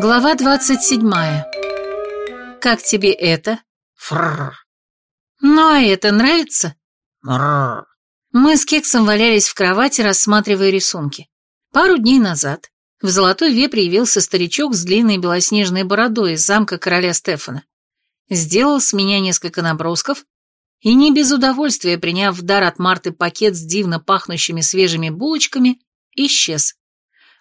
Глава двадцать седьмая. Как тебе это? Фрррр. Ну, а это нравится? Мрррр. Мы с Кексом валялись в кровати, рассматривая рисунки. Пару дней назад в Золотой Вепре явился старичок с длинной белоснежной бородой из замка короля Стефана. Сделал с меня несколько набросков и не без удовольствия, приняв в дар от Марты пакет с дивно пахнущими свежими булочками, исчез.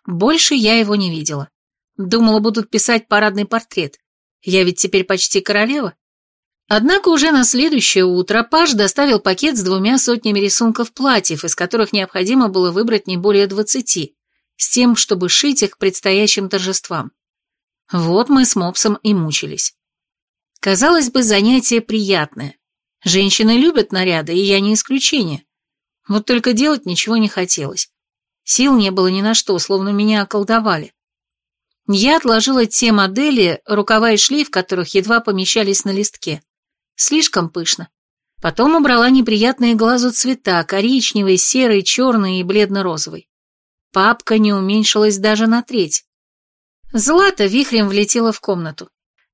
Больше я его не видела. Думала, будут писать парадный портрет. Я ведь теперь почти королева. Однако уже на следующее утро Паш доставил пакет с двумя сотнями рисунков платьев, из которых необходимо было выбрать не более двадцати, с тем, чтобы шить их к предстоящим торжествам. Вот мы с Мопсом и мучились. Казалось бы, занятие приятное. Женщины любят наряды, и я не исключение. Вот только делать ничего не хотелось. Сил не было ни на что, словно меня околдовали. Я отложила те модели, рукава и шлейф которых едва помещались на листке. Слишком пышно. Потом убрала неприятные глазу цвета, коричневый, серый, черный и бледно-розовый. Папка не уменьшилась даже на треть. Злата вихрем влетела в комнату.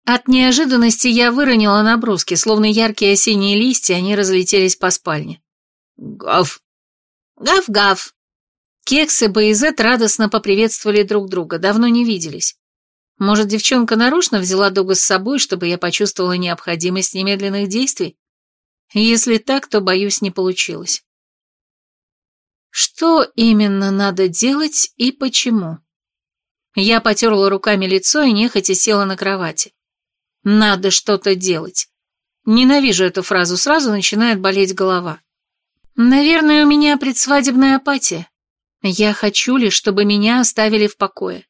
От неожиданности я выронила наброски, словно яркие осенние листья, они разлетелись по спальне. Гав. Гав-гав. Кекс и Боизет радостно поприветствовали друг друга, давно не виделись. Может, девчонка нарочно взяла Дога с собой, чтобы я почувствовала необходимость немедленных действий? Если так, то, боюсь, не получилось. Что именно надо делать и почему? Я потерла руками лицо и нехотя села на кровати. Надо что-то делать. Ненавижу эту фразу, сразу начинает болеть голова. Наверное, у меня предсвадебная апатия. Я хочу лишь, чтобы меня оставили в покое.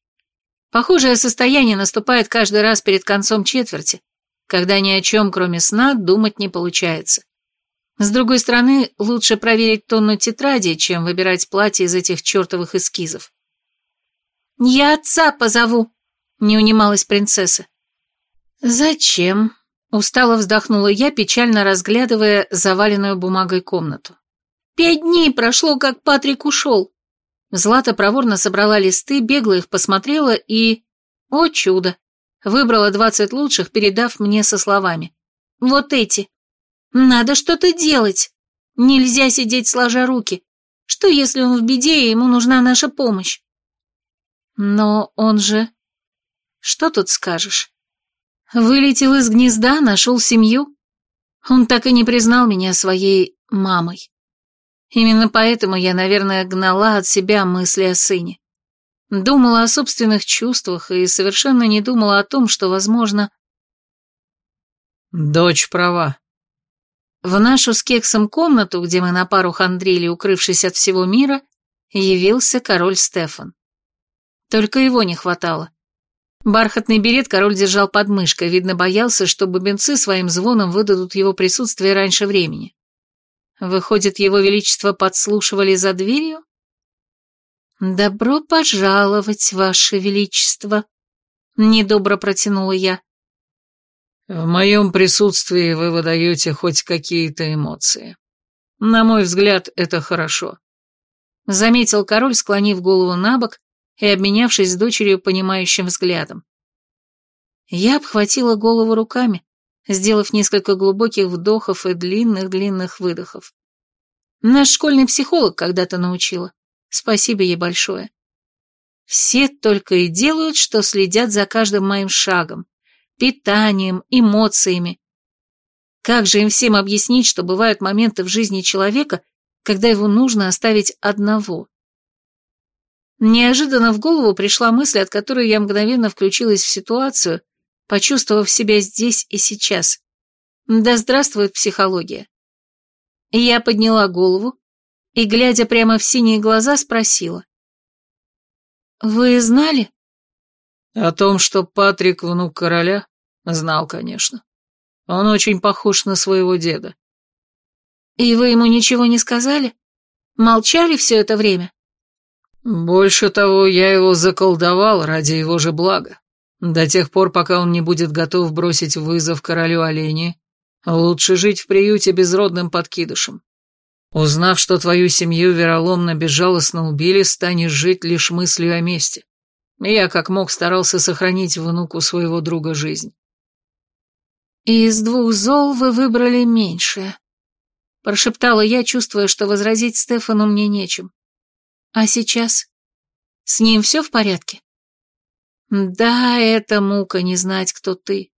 Похожее состояние наступает каждый раз перед концом четверти, когда ни о чем, кроме сна, думать не получается. С другой стороны, лучше проверить тонну тетради, чем выбирать платье из этих чертовых эскизов. «Я отца позову», — не унималась принцесса. «Зачем?» — устало вздохнула я, печально разглядывая заваленную бумагой комнату. «Пять дней прошло, как Патрик ушел. Злата проворно собрала листы, бегло их посмотрела и... О чудо! Выбрала двадцать лучших, передав мне со словами. «Вот эти. Надо что-то делать. Нельзя сидеть сложа руки. Что, если он в беде, и ему нужна наша помощь?» «Но он же...» «Что тут скажешь?» «Вылетел из гнезда, нашел семью. Он так и не признал меня своей мамой. Именно поэтому я, наверное, гнала от себя мысли о сыне. Думала о собственных чувствах и совершенно не думала о том, что, возможно... Дочь права. В нашу с кексом комнату, где мы на пару хандрили, укрывшись от всего мира, явился король Стефан. Только его не хватало. Бархатный берет король держал под мышкой, видно, боялся, что бубенцы своим звоном выдадут его присутствие раньше времени. Выходит, его величество подслушивали за дверью? «Добро пожаловать, ваше величество», — недобро протянула я. «В моем присутствии вы выдаете хоть какие-то эмоции. На мой взгляд, это хорошо», — заметил король, склонив голову на бок и обменявшись с дочерью понимающим взглядом. Я обхватила голову руками, сделав несколько глубоких вдохов и длинных-длинных выдохов. Наш школьный психолог когда-то научила. Спасибо ей большое. Все только и делают, что следят за каждым моим шагом, питанием, эмоциями. Как же им всем объяснить, что бывают моменты в жизни человека, когда его нужно оставить одного? Неожиданно в голову пришла мысль, от которой я мгновенно включилась в ситуацию, почувствовав себя здесь и сейчас. Да здравствует психология. Я подняла голову и, глядя прямо в синие глаза, спросила. «Вы знали?» О том, что Патрик внук короля, знал, конечно. Он очень похож на своего деда. «И вы ему ничего не сказали? Молчали все это время?» «Больше того, я его заколдовал ради его же блага. До тех пор, пока он не будет готов бросить вызов королю оленя, лучше жить в приюте безродным подкидышем. Узнав, что твою семью вероломно безжалостно убили, станешь жить лишь мыслью о мести. Я как мог старался сохранить внуку своего друга жизнь. «Из двух зол вы выбрали меньшее», — прошептала я, чувствуя, что возразить Стефану мне нечем. «А сейчас? С ним все в порядке?» «Да, это мука не знать, кто ты.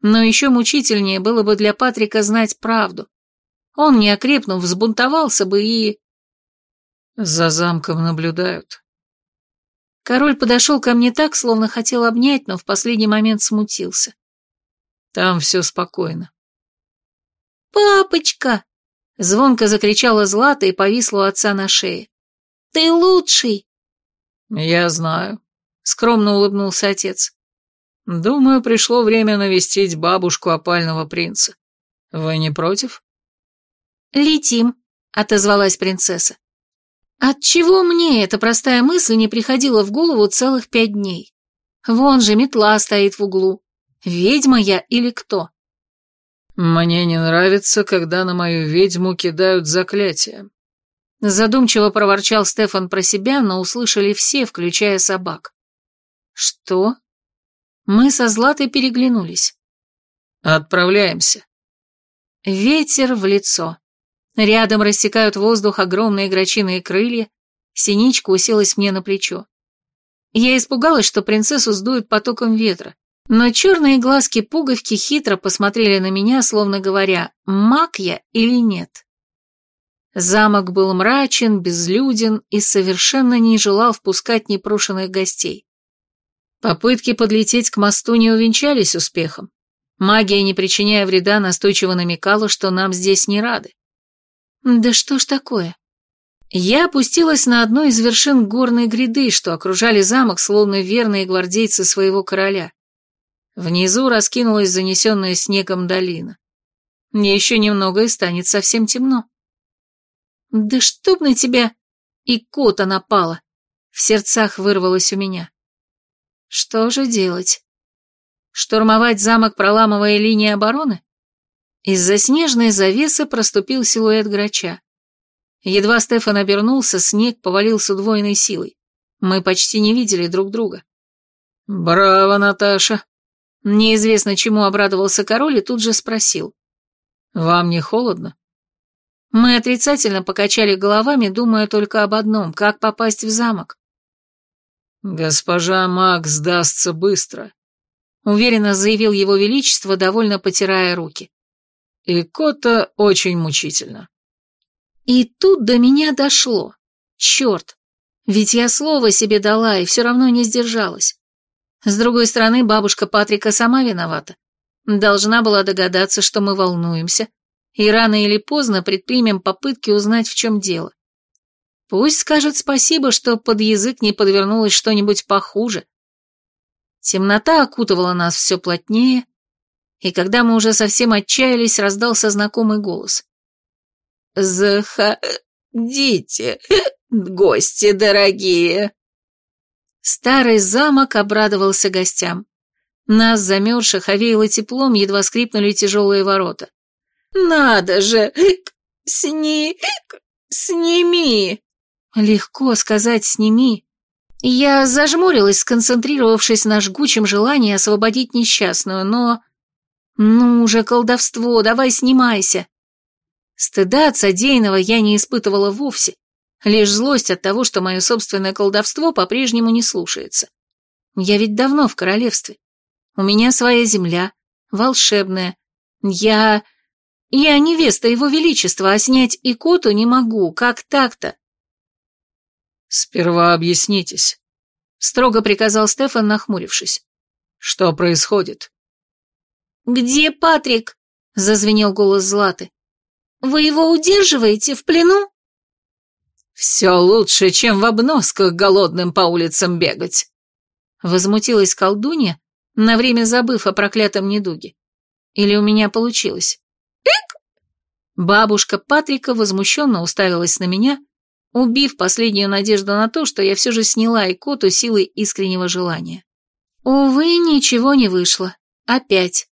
Но еще мучительнее было бы для Патрика знать правду. Он, не окрепнув, взбунтовался бы и...» «За замком наблюдают». Король подошел ко мне так, словно хотел обнять, но в последний момент смутился. Там все спокойно. «Папочка!» — звонко закричала Злата и повисла у отца на шее. «Ты лучший!» «Я знаю», — скромно улыбнулся отец. «Думаю, пришло время навестить бабушку опального принца. Вы не против?» «Летим», — отозвалась принцесса. Отчего мне эта простая мысль не приходила в голову целых пять дней? Вон же метла стоит в углу. Ведьма я или кто? Мне не нравится, когда на мою ведьму кидают заклятия. Задумчиво проворчал Стефан про себя, но услышали все, включая собак. Что? Мы со Златой переглянулись. Отправляемся. Ветер в лицо. Рядом рассекают воздух огромные грачиные крылья, синичка уселась мне на плечо. Я испугалась, что принцессу сдует потоком ветра, но черные глазки-пуговки хитро посмотрели на меня, словно говоря, маг я или нет. Замок был мрачен, безлюден и совершенно не желал впускать непрошенных гостей. Попытки подлететь к мосту не увенчались успехом. Магия, не причиняя вреда, настойчиво намекала, что нам здесь не рады. Да что ж такое? Я опустилась на одну из вершин горной гряды, что окружали замок, словно верные гвардейцы своего короля. Внизу раскинулась занесенная снегом долина. Мне еще немного и станет совсем темно. Да чтоб на тебя и кота напала! В сердцах вырвалось у меня. Что же делать? Штурмовать замок, проламывая линии обороны? Из-за снежной завесы проступил силуэт грача. Едва Стефан обернулся, снег повалил с удвоенной силой. Мы почти не видели друг друга. «Браво, Наташа!» Неизвестно, чему обрадовался король и тут же спросил. «Вам не холодно?» Мы отрицательно покачали головами, думая только об одном — как попасть в замок. «Госпожа Мак сдастся быстро», — уверенно заявил его величество, довольно потирая руки. И кота очень мучительно. И тут до меня дошло. Черт, ведь я слово себе дала и все равно не сдержалась. С другой стороны, бабушка Патрика сама виновата. Должна была догадаться, что мы волнуемся, и рано или поздно предпримем попытки узнать, в чем дело. Пусть скажет спасибо, что под язык не подвернулось что-нибудь похуже. Темнота окутывала нас все плотнее, и когда мы уже совсем отчаялись, раздался знакомый голос. «Заходите, гости дорогие!» Старый замок обрадовался гостям. Нас, замерзших, овеяло теплом, едва скрипнули тяжелые ворота. «Надо же! Сни... сними!» Легко сказать «сними». Я зажмурилась, сконцентрировавшись на жгучем желании освободить несчастную, но «Ну уже колдовство, давай снимайся!» Стыда от содеянного я не испытывала вовсе, лишь злость от того, что мое собственное колдовство по-прежнему не слушается. Я ведь давно в королевстве. У меня своя земля, волшебная. Я... Я невеста его величества, а снять икоту не могу, как так-то? «Сперва объяснитесь», — строго приказал Стефан, нахмурившись. «Что происходит?» «Где Патрик?» — зазвенел голос Златы. «Вы его удерживаете в плену?» «Все лучше, чем в обносках голодным по улицам бегать», — возмутилась колдунья, на время забыв о проклятом недуге. Или у меня получилось? «Эк!» Бабушка Патрика возмущенно уставилась на меня, убив последнюю надежду на то, что я все же сняла икоту силой искреннего желания. Увы, ничего не вышло. Опять.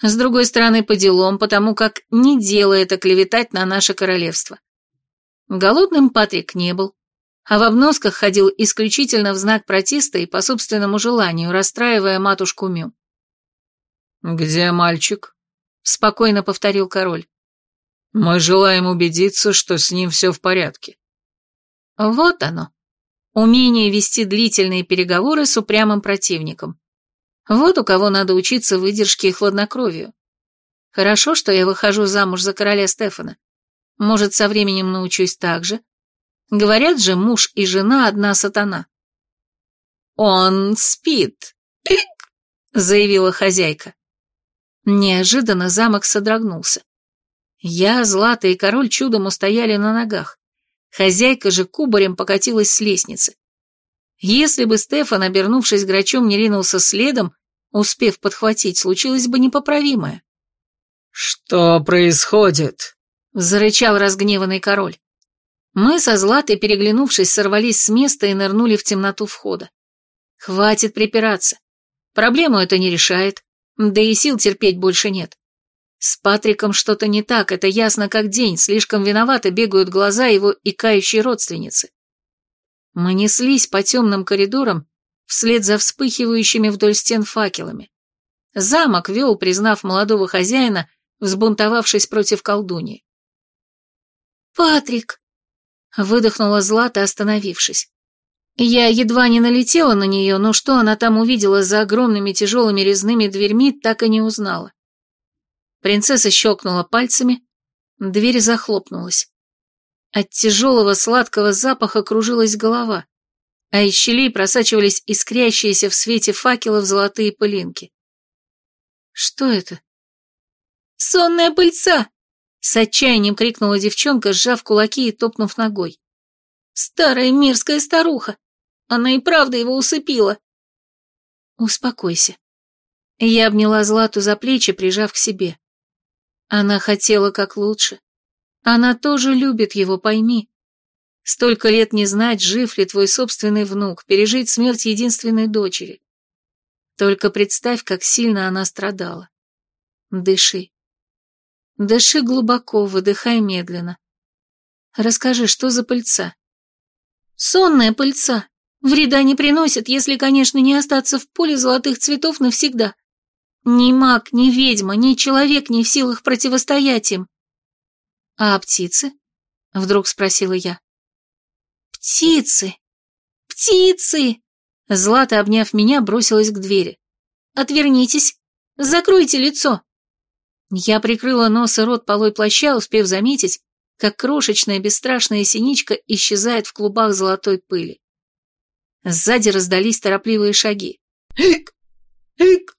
С другой стороны, по делам, потому как не дело это клеветать на наше королевство. Голодным Патрик не был. а в обносках ходил исключительно в знак протеста и по собственному желанию, расстраивая матушку Мю. «Где мальчик?» — спокойно повторил король. «Мы желаем убедиться, что с ним все в порядке». Вот оно. Умение вести длительные переговоры с упрямым противником. Вот у кого надо учиться выдержке и хладнокровию. Хорошо, что я выхожу замуж за короля Стефана. Может, со временем научусь так же. Говорят же, муж и жена одна сатана. «Он спит», — заявила хозяйка. Неожиданно замок содрогнулся. Я, Злата и король чудом устояли на ногах. Хозяйка же кубарем покатилась с лестницы. Если бы Стефан, обернувшись грачом, не ринулся следом, успев подхватить, случилось бы непоправимое. «Что происходит?» — зарычал разгневанный король. Мы со Златой, переглянувшись, сорвались с места и нырнули в темноту входа. Хватит припираться. Проблему это не решает, да и сил терпеть больше нет. С Патриком что-то не так, это ясно как день, слишком виноваты бегают глаза его икающей родственницы. Мы неслись по темным коридорам вслед за вспыхивающими вдоль стен факелами. Замок вел, признав молодого хозяина, взбунтовавшись против колдуньи. «Патрик!» — выдохнула Злата, остановившись. Я едва не налетела на нее, но что она там увидела за огромными тяжелыми резными дверьми, так и не узнала. Принцесса щелкнула пальцами, дверь захлопнулась. От тяжелого сладкого запаха кружилась голова, а из щелей просачивались искрящиеся в свете факелов золотые пылинки. Что это? «Сонная пыльца!» — с отчаянием крикнула девчонка, сжав кулаки и топнув ногой. «Старая мерзкая старуха! Она и правда его усыпила!» «Успокойся». Я обняла Злату за плечи, прижав к себе. Она хотела как лучше. Она тоже любит его, пойми. Столько лет не знать, жив ли твой собственный внук, пережить смерть единственной дочери. Только представь, как сильно она страдала. Дыши. Дыши глубоко, выдыхай медленно. Расскажи, что за пыльца? Сонная пыльца. Вреда не приносит, если, конечно, не остаться в поле золотых цветов навсегда. Ни маг, ни ведьма, ни человек не в силах противостоять им. «А птицы?» — вдруг спросила я. «Птицы! Птицы!» Злата, обняв меня, бросилась к двери. «Отвернитесь! Закройте лицо!» Я прикрыла нос и рот полой плаща, успев заметить, как крошечная бесстрашная синичка исчезает в клубах золотой пыли. Сзади раздались торопливые шаги. «Ик! Ик!»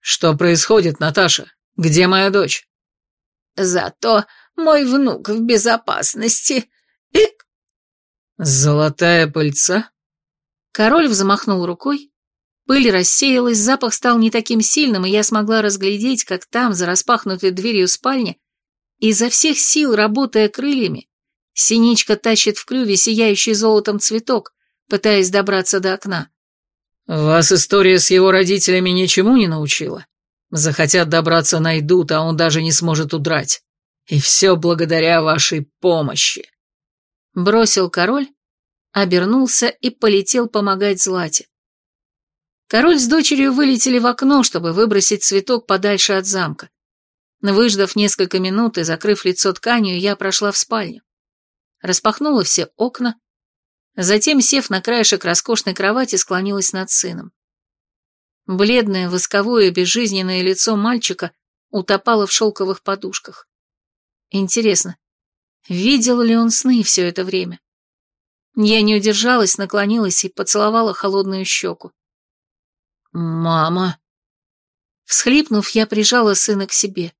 «Что происходит, Наташа? Где моя дочь?» «Зато мой внук в безопасности. Ик!» «Золотая пыльца?» Король взмахнул рукой. Пыль рассеялась, запах стал не таким сильным, и я смогла разглядеть, как там, за распахнутой дверью спальни, изо всех сил, работая крыльями, синичка тащит в клюве сияющий золотом цветок, пытаясь добраться до окна. «Вас история с его родителями ничему не научила? Захотят добраться найдут, а он даже не сможет удрать. И все благодаря вашей помощи». Бросил король, обернулся и полетел помогать Злате. Король с дочерью вылетели в окно, чтобы выбросить цветок подальше от замка. Выждав несколько минут и закрыв лицо тканью, я прошла в спальню. Распахнула все окна, затем, сев на краешек роскошной кровати, склонилась над сыном. Бледное, восковое, безжизненное лицо мальчика утопало в шелковых подушках. Интересно, видел ли он сны все это время? Я не удержалась, наклонилась и поцеловала холодную щеку. «Мама!» Всхлипнув, я прижала сына к себе.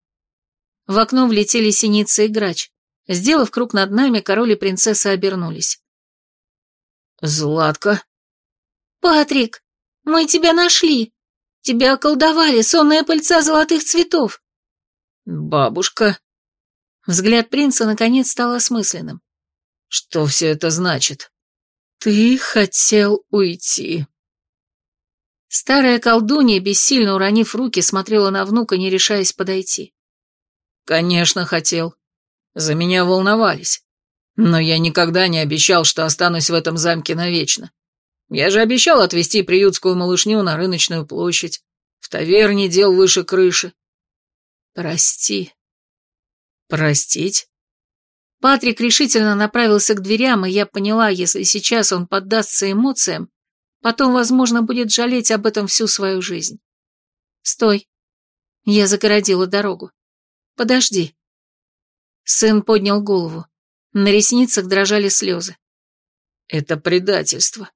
В окно влетели синицы и грач. Сделав круг над нами, король и принцесса обернулись. «Златка?» «Патрик, мы тебя нашли. Тебя околдовали, сонная пыльца золотых цветов». «Бабушка?» Взгляд принца наконец стал осмысленным. «Что все это значит?» «Ты хотел уйти». Старая колдунья, бессильно уронив руки, смотрела на внука, не решаясь подойти. «Конечно, хотел. За меня волновались. Но я никогда не обещал, что останусь в этом замке навечно. Я же обещал отвезти приютскую малышню на рыночную площадь, в таверне дел выше крыши. Прости. Простить? Патрик решительно направился к дверям, и я поняла, если сейчас он поддастся эмоциям, потом, возможно, будет жалеть об этом всю свою жизнь. «Стой!» Я загородила дорогу. «Подожди!» Сын поднял голову. На ресницах дрожали слезы. «Это предательство.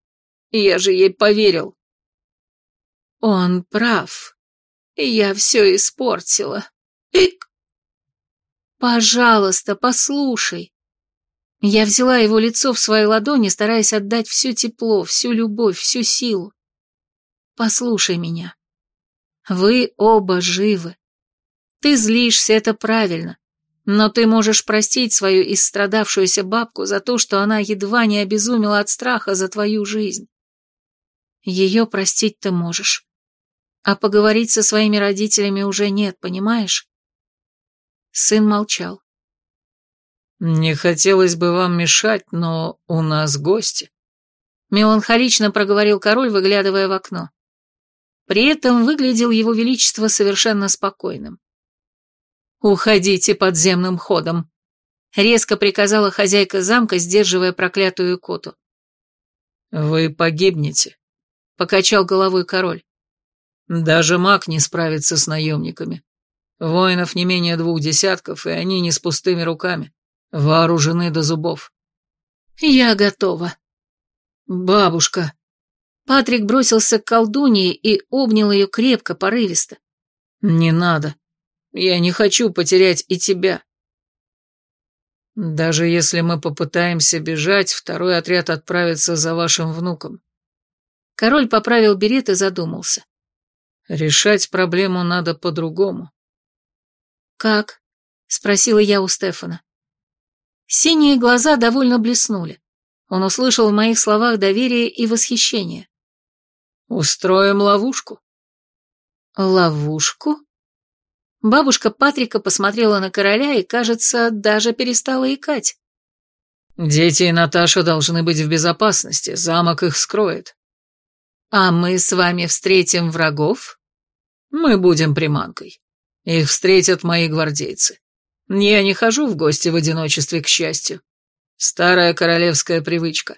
Я же ей поверил». «Он прав. Я все испортила. Ик!» «Пожалуйста, послушай». Я взяла его лицо в свои ладони, стараясь отдать все тепло, всю любовь, всю силу. «Послушай меня. Вы оба живы. Ты злишься, это правильно. Но ты можешь простить свою истрадавшуюся бабку за то, что она едва не обезумела от страха за твою жизнь. Ее простить ты можешь. А поговорить со своими родителями уже нет, понимаешь? Сын молчал. «Не хотелось бы вам мешать, но у нас гости», — меланхолично проговорил король, выглядывая в окно. При этом выглядел его величество совершенно спокойным. «Уходите подземным ходом», — резко приказала хозяйка замка, сдерживая проклятую коту. «Вы погибнете», — покачал головой король. «Даже маг не справится с наемниками. Воинов не менее двух десятков, и они не с пустыми руками, вооружены до зубов. Я готова. Бабушка. Патрик бросился к колдунье и обнял ее крепко, порывисто. Не надо. Я не хочу потерять и тебя. Даже если мы попытаемся бежать, второй отряд отправится за вашим внуком. Король поправил берет и задумался. Решать проблему надо по-другому. «Как?» — спросила я у Стефана. Синие глаза довольно блеснули. Он услышал в моих словах доверие и восхищение. «Устроим ловушку». «Ловушку?» Бабушка Патрика посмотрела на короля и, кажется, даже перестала икать. «Дети и Наташа должны быть в безопасности, замок их скроет». «А мы с вами встретим врагов?» «Мы будем приманкой». Их встретят мои гвардейцы. Я не хожу в гости в одиночестве, к счастью. Старая королевская привычка.